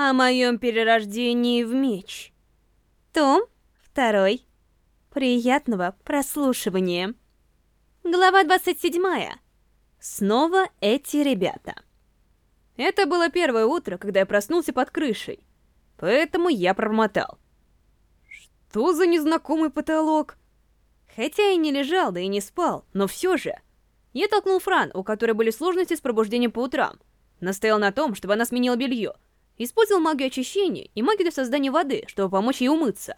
о моем перерождении в меч. Том второй. Приятного прослушивания. Глава 27. Снова эти ребята. Это было первое утро, когда я проснулся под крышей. Поэтому я промотал. Что за незнакомый потолок? Хотя я не лежал, да и не спал, но все же. Я толкнул Фран, у которой были сложности с пробуждением по утрам. Настоял на том, чтобы она сменила белье. Использовал магию очищения и магию для создания воды, чтобы помочь ей умыться.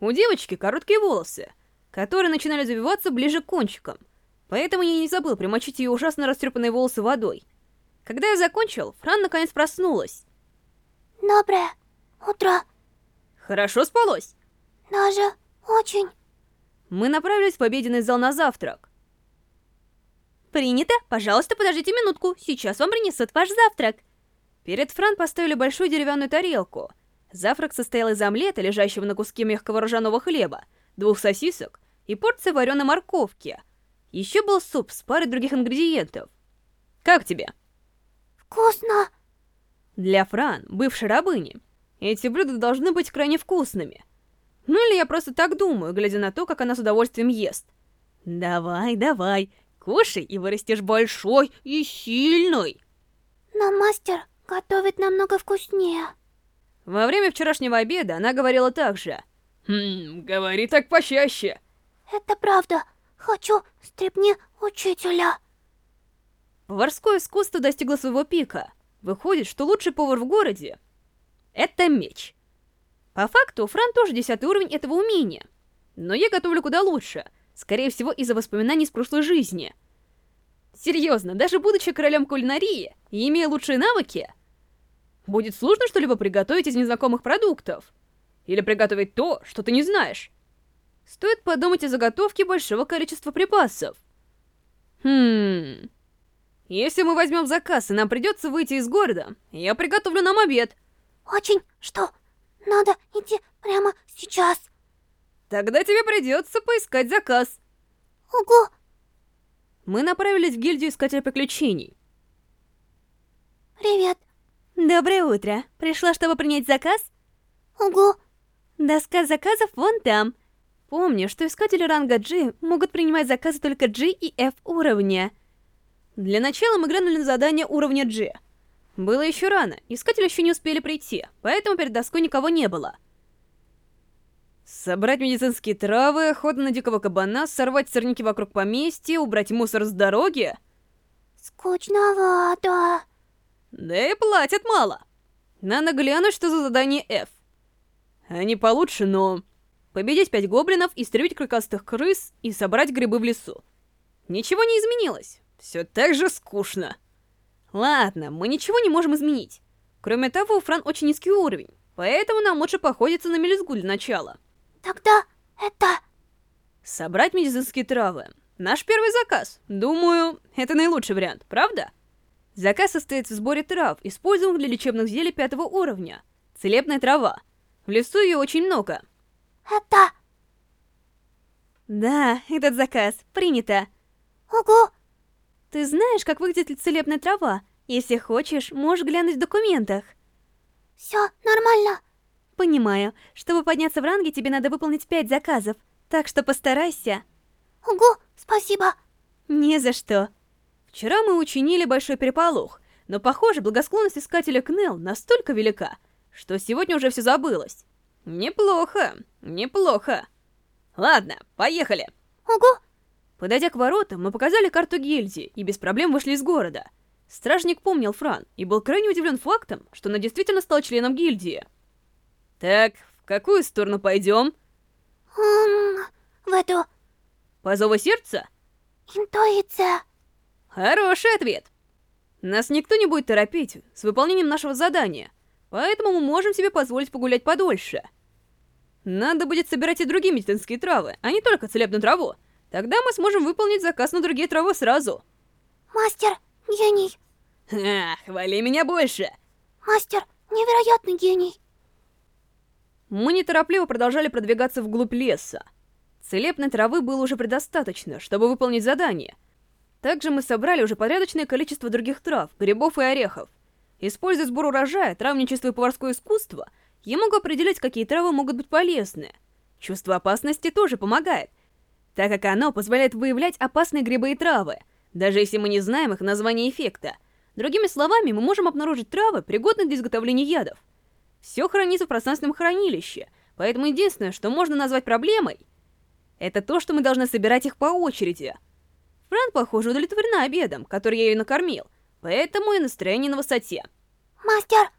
У девочки короткие волосы, которые начинали завиваться ближе к кончикам. Поэтому я не забыл примочить ее ужасно растрепанные волосы водой. Когда я закончил, Фран наконец проснулась. Доброе утро. Хорошо спалось? Даже очень. Мы направились в обеденный зал на завтрак. Принято. Пожалуйста, подождите минутку. Сейчас вам принесут ваш завтрак. Перед Фран поставили большую деревянную тарелку. Завтрак состоял из омлета, лежащего на куске мягкого ржаного хлеба, двух сосисок и порции вареной морковки. Еще был суп с парой других ингредиентов. Как тебе? Вкусно. Для Фран, бывшей рабыни, эти блюда должны быть крайне вкусными. Ну или я просто так думаю, глядя на то, как она с удовольствием ест. Давай, давай, кушай и вырастешь большой и сильный. Но мастер готовит намного вкуснее. Во время вчерашнего обеда она говорила так же. «Хм, говори так почаще». Это правда. Хочу стрепни учителя. Поварское искусство достигло своего пика. Выходит, что лучший повар в городе — это меч. По факту, Фран тоже десятый уровень этого умения. Но я готовлю куда лучше, скорее всего из-за воспоминаний из прошлой жизни. Серьезно, даже будучи королем кулинарии и имея лучшие навыки, будет сложно что-либо приготовить из незнакомых продуктов. Или приготовить то, что ты не знаешь. Стоит подумать о заготовке большого количества припасов. Хм... Если мы возьмем заказ, и нам придется выйти из города, я приготовлю нам обед. Очень что? Надо идти прямо сейчас. Тогда тебе придется поискать заказ. Ого! Мы направились в гильдию Искателя Приключений. Привет. Доброе утро. Пришла, чтобы принять заказ? Ого! Доска заказов вон там. Помни, что искатели ранга G могут принимать заказы только G и F уровня. Для начала мы глянули на задание уровня G. Было еще рано, искатели еще не успели прийти, поэтому перед доской никого не было. Собрать медицинские травы, охота на дикого кабана, сорвать сорняки вокруг поместья, убрать мусор с дороги. Скучновато. Да и платят мало. Надо глянуть, что за задание F. Они получше, но... Победить пять гоблинов, истребить крокастых крыс и собрать грибы в лесу. Ничего не изменилось. Все так же скучно. Ладно, мы ничего не можем изменить. Кроме того, у Фран очень низкий уровень, поэтому нам лучше походиться на мелизгу для начала. Тогда это... Собрать медицинские травы. Наш первый заказ. Думаю, это наилучший вариант, правда? Заказ состоит в сборе трав, используемых для лечебных зелий пятого уровня. Целебная трава. В лесу ее очень много. Это... Да, этот заказ. Принято. Ого! Ты знаешь, как выглядит целебная трава? Если хочешь, можешь глянуть в документах. Все нормально. Понимаю. Чтобы подняться в ранге, тебе надо выполнить пять заказов. Так что постарайся. Ого, спасибо. Не за что. Вчера мы учинили большой переполох, но, похоже, благосклонность искателя Кнел настолько велика, что сегодня уже все забылось. Неплохо, неплохо. Ладно, поехали. Ого! Подойдя к воротам, мы показали карту гильдии и без проблем вышли из города. Стражник помнил Фран и был крайне удивлен фактом, что она действительно стала членом гильдии. Так, в какую сторону пойдем? Эм, в эту... По зову сердца? Интуиция. Хороший ответ. Нас никто не будет торопить с выполнением нашего задания, поэтому мы можем себе позволить погулять подольше. Надо будет собирать и другие медицинские травы, а не только целебную траву. Тогда мы сможем выполнить заказ на другие травы сразу. Мастер, гений. Ха, хвали меня больше. Мастер, невероятный гений. Мы неторопливо продолжали продвигаться вглубь леса. Целебной травы было уже предостаточно, чтобы выполнить задание. Также мы собрали уже порядочное количество других трав, грибов и орехов. Используя сбор урожая, травничество и поварское искусство, я могу определять, какие травы могут быть полезны. Чувство опасности тоже помогает, так как оно позволяет выявлять опасные грибы и травы, даже если мы не знаем их название эффекта. Другими словами, мы можем обнаружить травы, пригодные для изготовления ядов. Все хранится в пространственном хранилище, поэтому единственное, что можно назвать проблемой, это то, что мы должны собирать их по очереди. Фран, похоже, удовлетворена обедом, который я ее накормил, поэтому и настроение на высоте. Мастер!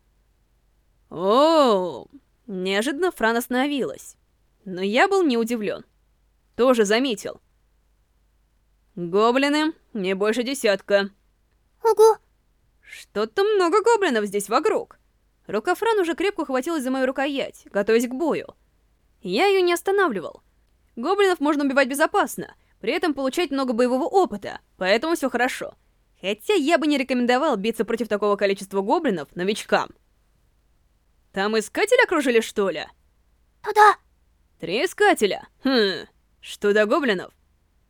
О, неожиданно Фран остановилась. Но я был не удивлен. Тоже заметил. Гоблины, не больше десятка. Ого! Что-то много гоблинов здесь вокруг. Рука Фран уже крепко хватилась за мою рукоять, готовясь к бою. Я ее не останавливал. Гоблинов можно убивать безопасно, при этом получать много боевого опыта, поэтому все хорошо. Хотя я бы не рекомендовал биться против такого количества гоблинов новичкам. Там искатели окружили, что ли? Туда! Три искателя. Хм, что до гоблинов?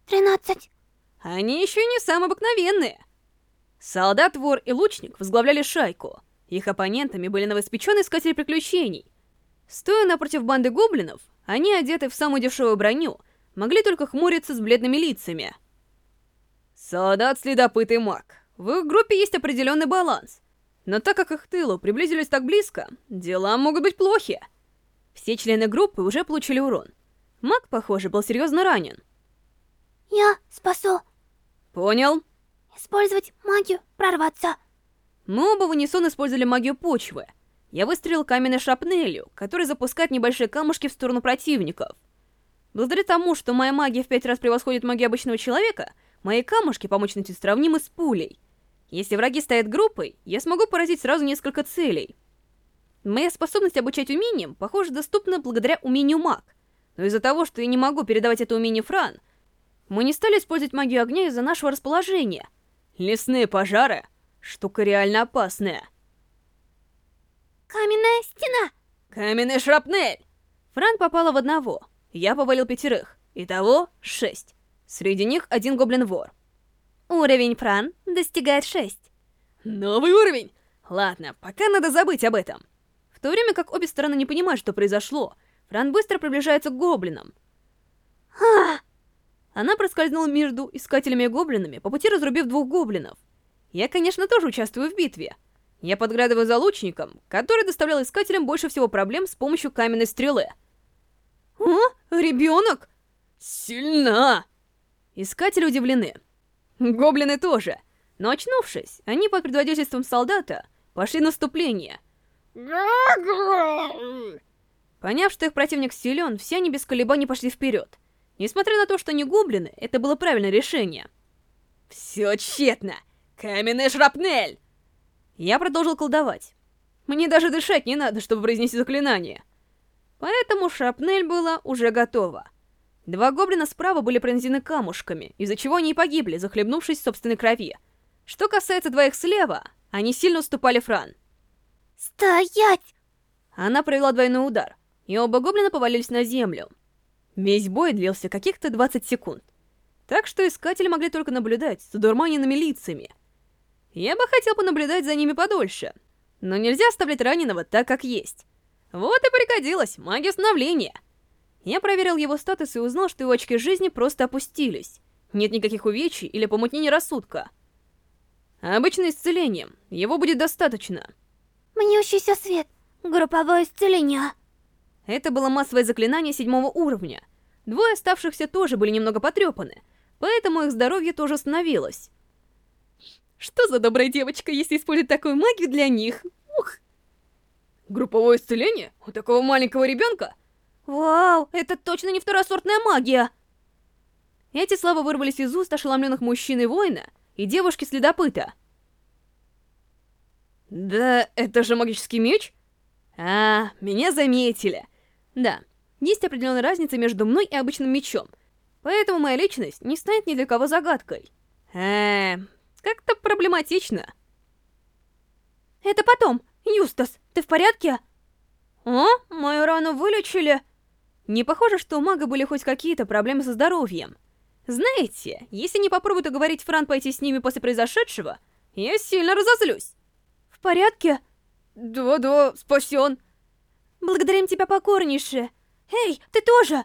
Тринадцать. Они еще не самые обыкновенные. Солдат, вор и лучник возглавляли шайку. Их оппонентами были новоспеченные искатели приключений. Стоя напротив банды гоблинов, они, одеты в самую дешевую броню, могли только хмуриться с бледными лицами. Солдат, следопыт и маг. В их группе есть определенный баланс. Но так как их тылу приблизились так близко, дела могут быть плохи. Все члены группы уже получили урон. Маг, похоже, был серьезно ранен. Я спасу. Понял. Использовать магию, прорваться. Мы оба в унисон использовали магию почвы. Я выстрелил каменной шапнелью, которая запускает небольшие камушки в сторону противников. Благодаря тому, что моя магия в пять раз превосходит магию обычного человека, мои камушки по мощности сравнимы с пулей. Если враги стоят группой, я смогу поразить сразу несколько целей. Моя способность обучать умениям, похоже, доступна благодаря умению маг. Но из-за того, что я не могу передавать это умение Фран, мы не стали использовать магию огня из-за нашего расположения. Лесные пожары — штука реально опасная. Каменная стена! Каменный шрапнель! Фран попала в одного, я повалил пятерых. Итого шесть. Среди них один гоблин-вор. Уровень Фран достигает шесть. Новый уровень! Ладно, пока надо забыть об этом. В то время как обе стороны не понимают, что произошло, Фран быстро приближается к гоблинам. А! Она проскользнула между искателями и гоблинами, по пути разрубив двух гоблинов. Я, конечно, тоже участвую в битве. Я подглядываю за лучником, который доставлял искателям больше всего проблем с помощью каменной стрелы. О, ребенок? Сильна! Искатели удивлены. Гоблины тоже. Но очнувшись, они под предводительством солдата пошли наступление. Поняв, что их противник силен, все они без колебаний пошли вперед. Несмотря на то, что они гоблины, это было правильное решение. Все тщетно! Каменная шрапнель! Я продолжил колдовать. Мне даже дышать не надо, чтобы произнести заклинание. Поэтому шрапнель была уже готова. Два гоблина справа были пронзены камушками, из-за чего они и погибли, захлебнувшись в собственной крови. Что касается двоих слева, они сильно уступали Фран. Стоять! Она провела двойной удар, и оба гоблина повалились на землю. Весь бой длился каких-то 20 секунд. Так что искатели могли только наблюдать с удурманенными лицами. Я бы хотел понаблюдать за ними подольше, но нельзя оставлять раненого так, как есть. Вот и пригодилась магия становления. Я проверил его статус и узнал, что его очки жизни просто опустились. Нет никаких увечий или помутнения рассудка. Обычное исцеление. Его будет достаточно. Мнющийся свет. Групповое исцеление. Это было массовое заклинание седьмого уровня. Двое оставшихся тоже были немного потрепаны, поэтому их здоровье тоже остановилось. Что за добрая девочка, если использовать такую магию для них? Групповое исцеление? У такого маленького ребенка? Вау, это точно не второсортная магия! Эти слова вырвались из уст ошеломленных мужчин и воина и девушки-следопыта. Да, это же магический меч? А, меня заметили. Да, есть определенная разница между мной и обычным мечом, поэтому моя личность не станет ни для кого загадкой. Эм, как-то проблематично. Это потом. Юстас, ты в порядке? О, мою рану вылечили. Не похоже, что у мага были хоть какие-то проблемы со здоровьем. Знаете, если не попробуют уговорить Фран пойти с ними после произошедшего, я сильно разозлюсь. В порядке? Да-да, спасен. Благодарим тебя покорнейше. Эй, ты тоже?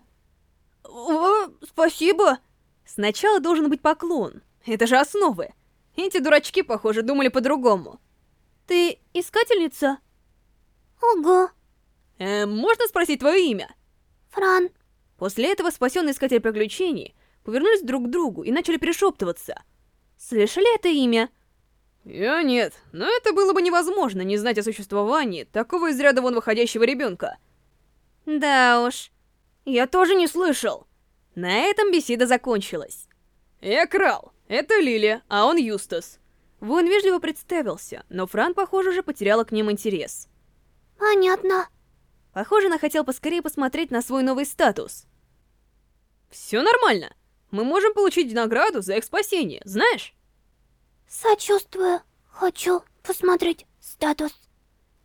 О, спасибо. Сначала должен быть поклон. Это же основы. Эти дурачки, похоже, думали по-другому. Ты искательница? Ого. Э, можно спросить твое имя? Фран. После этого спасенные искатели приключений повернулись друг к другу и начали перешептываться. Слышали это имя? Я нет, но это было бы невозможно не знать о существовании такого из ряда вон выходящего ребенка. Да уж, я тоже не слышал. На этом беседа закончилась. Я Крал, это Лилия, а он Юстас. Вон вежливо представился, но Фран, похоже, уже потеряла к ним интерес. Понятно. Похоже, она хотела поскорее посмотреть на свой новый статус. Все нормально. Мы можем получить награду за их спасение, знаешь? Сочувствую. Хочу посмотреть статус.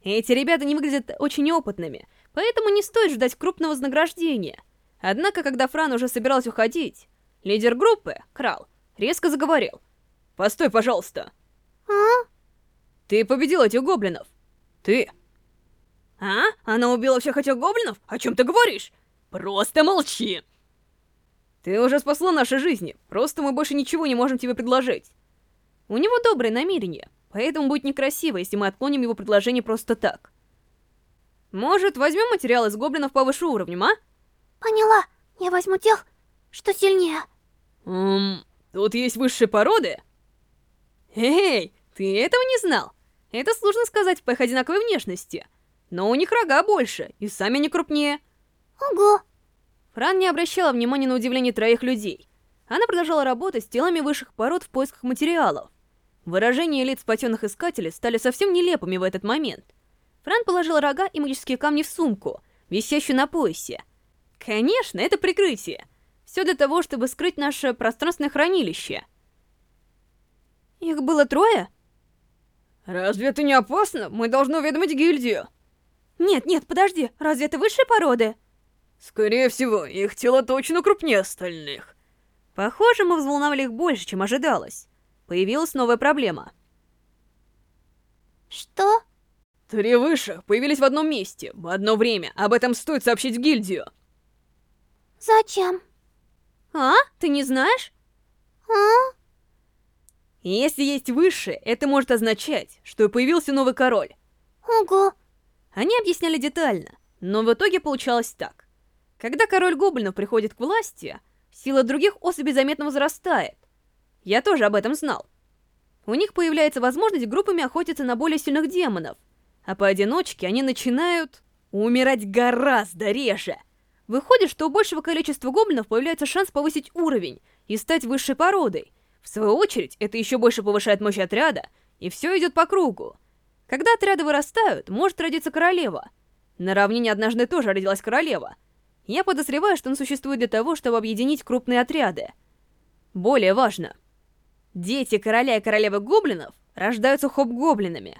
Эти ребята не выглядят очень опытными, поэтому не стоит ждать крупного вознаграждения. Однако, когда Фран уже собирался уходить, лидер группы, Крал, резко заговорил. «Постой, пожалуйста!» А? «Ты победил этих гоблинов!» «Ты!» «А? Она убила всех этих гоблинов? О чем ты говоришь?» «Просто молчи!» «Ты уже спасла наши жизни, просто мы больше ничего не можем тебе предложить!» У него доброе намерение, поэтому будет некрасиво, если мы отклоним его предложение просто так. Может, возьмем материал из гоблинов повыше уровнем, а? Поняла. Я возьму тех, что сильнее. Эм, тут есть высшие породы? Эй, ты этого не знал? Это сложно сказать по их одинаковой внешности. Но у них рога больше, и сами они крупнее. Ого. Фран не обращала внимания на удивление троих людей. Она продолжала работать с телами высших пород в поисках материалов. Выражения лиц спасенных искателей стали совсем нелепыми в этот момент. Фран положил рога и магические камни в сумку, висящую на поясе. Конечно, это прикрытие. Все для того, чтобы скрыть наше пространственное хранилище. Их было трое? Разве это не опасно? Мы должны уведомить гильдию. Нет, нет, подожди, разве это высшие породы? Скорее всего, их тело точно крупнее остальных. Похоже, мы взволновали их больше, чем ожидалось. Появилась новая проблема. Что? Три высших появились в одном месте, в одно время. Об этом стоит сообщить в гильдию. Зачем? А? Ты не знаешь? А? Если есть высшие, это может означать, что появился новый король. Ого. Они объясняли детально, но в итоге получалось так. Когда король гоблинов приходит к власти, сила других особей заметно возрастает. Я тоже об этом знал. У них появляется возможность группами охотиться на более сильных демонов, а поодиночке они начинают умирать гораздо реже. Выходит, что у большего количества гоблинов появляется шанс повысить уровень и стать высшей породой. В свою очередь, это еще больше повышает мощь отряда, и все идет по кругу. Когда отряды вырастают, может родиться королева. На равнине однажды тоже родилась королева. Я подозреваю, что он существует для того, чтобы объединить крупные отряды. Более важно, дети короля и королевы гоблинов рождаются хоп-гоблинами.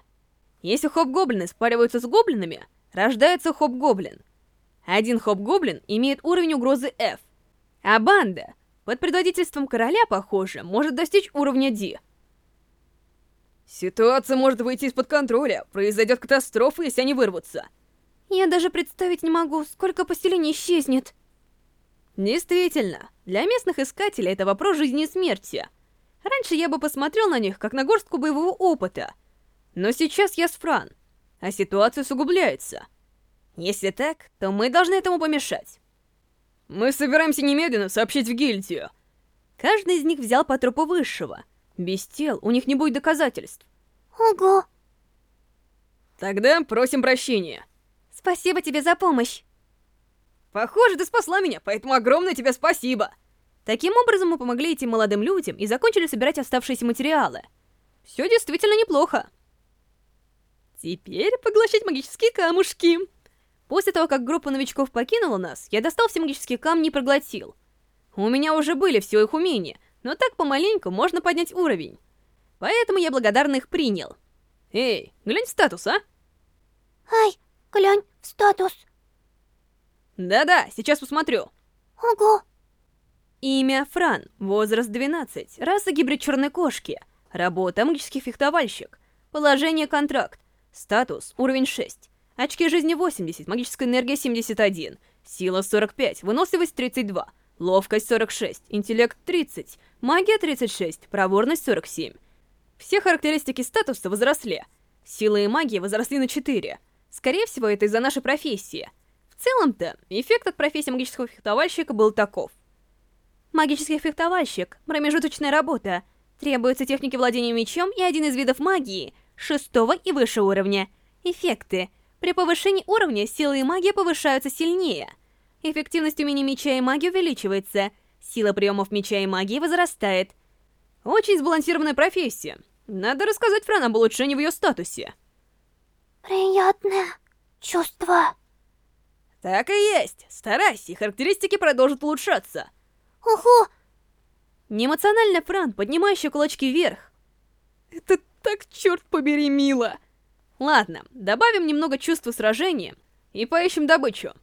Если хоп-гоблины спариваются с гоблинами, рождается хоп-гоблин. Один хоп-гоблин имеет уровень угрозы F, а банда под предводительством короля, похоже, может достичь уровня D. Ситуация может выйти из-под контроля, произойдет катастрофа, если они вырвутся. Я даже представить не могу, сколько поселений исчезнет. Действительно, для местных искателей это вопрос жизни и смерти. Раньше я бы посмотрел на них, как на горстку боевого опыта. Но сейчас я с Фран, а ситуация усугубляется. Если так, то мы должны этому помешать. Мы собираемся немедленно сообщить в гильдию. Каждый из них взял по трупу высшего. Без тел у них не будет доказательств. Ого. Тогда просим прощения. Спасибо тебе за помощь. Похоже, ты спасла меня, поэтому огромное тебе спасибо. Таким образом, мы помогли этим молодым людям и закончили собирать оставшиеся материалы. Все действительно неплохо. Теперь поглощать магические камушки. После того, как группа новичков покинула нас, я достал все магические камни и проглотил. У меня уже были все их умения, но так помаленьку можно поднять уровень. Поэтому я благодарно их принял. Эй, глянь статус, а? Ай, глянь в статус. Да-да, сейчас посмотрю. Ого. Имя Фран, возраст 12, раса гибрид черной кошки, работа магический фехтовальщик, Положение контракт. Статус уровень 6. Очки жизни 80, магическая энергия 71, сила 45, выносливость 32, ловкость 46, интеллект 30, магия 36, проворность 47. Все характеристики статуса возросли. Сила и магия возросли на 4. Скорее всего, это из-за нашей профессии. В целом-то, эффект от профессии магического фехтовальщика был таков. Магический фехтовальщик, промежуточная работа. Требуются техники владения мечом и один из видов магии, шестого и выше уровня. Эффекты. При повышении уровня сила и магия повышаются сильнее. Эффективность умений меча и магии увеличивается. Сила приемов меча и магии возрастает. Очень сбалансированная профессия. Надо рассказать Фран об улучшении в ее статусе. Приятное чувство. Так и есть. Старайся, и характеристики продолжат улучшаться. Ого! Неэмоционально Фран, поднимающий кулачки вверх. Это так, черт побери, мило. Ладно, добавим немного чувства сражения и поищем добычу.